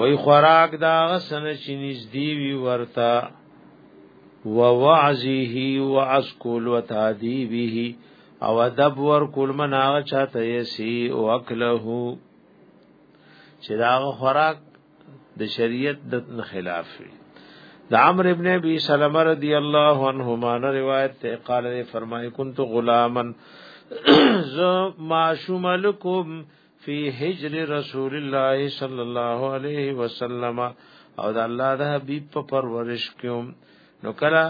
وای خوراک دا غسن چې نږدې وی ورتا و وعزه و اسکول و تادیبه او ادب ور کول منا چاته یسی او اکله چې دا خوراک د شریعت د خلاف وي د عمر ابن ابي سلمہ رضی الله عنهما روایت ته قال فرمای كنت غلاما ز معشوم لكم فی هجر رسول الله صلی الله علیه وسلم او د الله د حبیب په پرورش کې نو کلا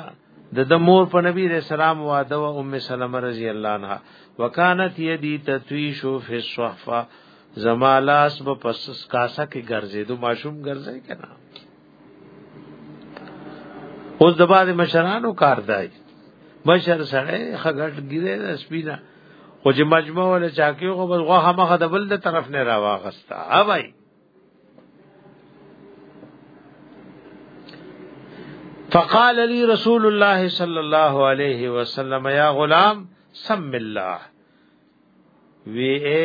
د د مور په نبی رسول الله واده او ام سلمہ رضی الله عنها وکانت یدی تتویش فی الصحفه زمالاس په پس کاسه کې ګرځې دو ماشوم ګرځې کنا اوس د باندې مشرانو کار دی مشر سره خګټ ګیره سپینا خو چې مجموع ولا چاکیو خو بس غوخه مخه د بل د طرف نه راواغستا ها بھائی فقال لي رسول الله صلى الله عليه وسلم يا غلام سم الله وی اے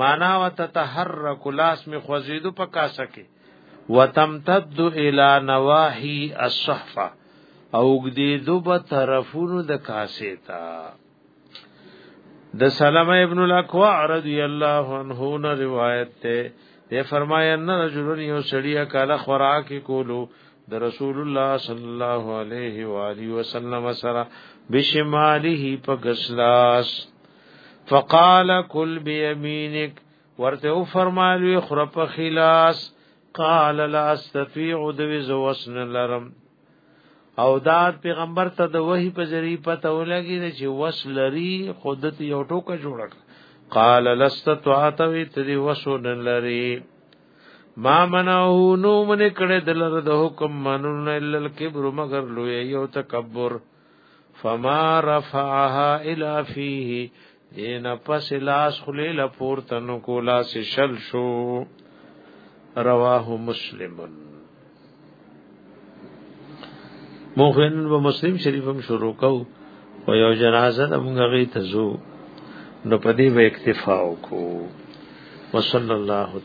معنا وتتحرك لاس می خوزیدو په کاسه کې وتمتد الى نواحي الصحفه او ګدې دوبه طرفونو د کاسه تا د سلمہ ابن الاکوع رضی الله عنه نه روایت ته یې فرمایا ان رجل یو سړی کاله خوراک کولو د رسول الله صلی الله علیه و علیه وسلم سره بشماله په غسلاس فقال کل بيمينك ورته او فرمایلی خرپ خلاص قال لا استطيع دوي زوسن لرم او دا پیغمبر ته د وحي په ذریعہ پته ولګی چې وس لري خودت یو ټوکه جوړک قال لست تعتوي تدي وسن لري ما منعه نو من کړه دلر د حکم منون الا الكبر مگر لوی یو تکبر فما رفعها الى فيه دین پس لاس خلی لپور تنو کو لاس شل شو رواه مسلمن موخن و مسلم شریفم شروع کو و یو جنازه د مونږ غي تزو نو پدی و اکتفا کو وصلی الله